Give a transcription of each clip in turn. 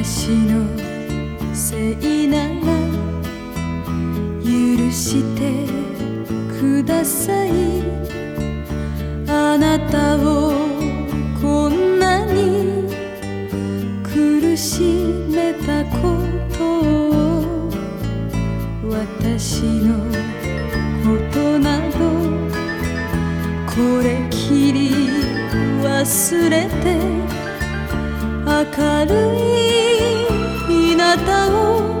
私のせいなら許してくださいあなたをこんなに苦しめたことを私のことなどこれきり忘れて明るい等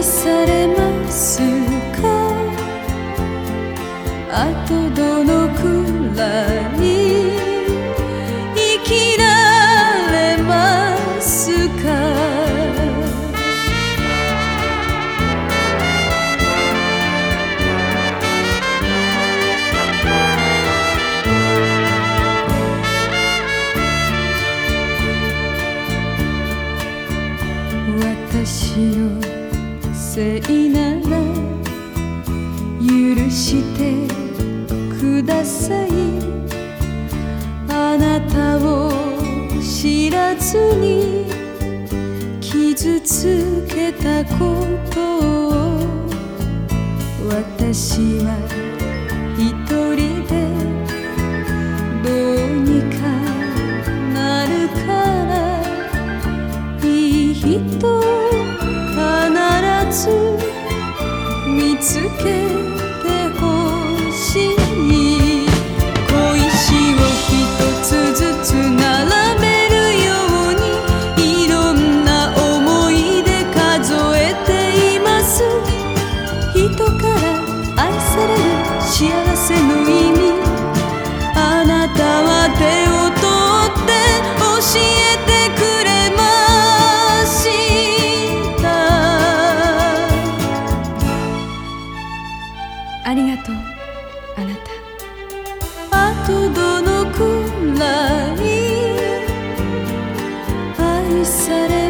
愛されますか？あとどのくらい生きられますか？私のせいなら許してください。あなたを知らずに傷つけたことを私はつ見つけあなた。あとどのくらい愛され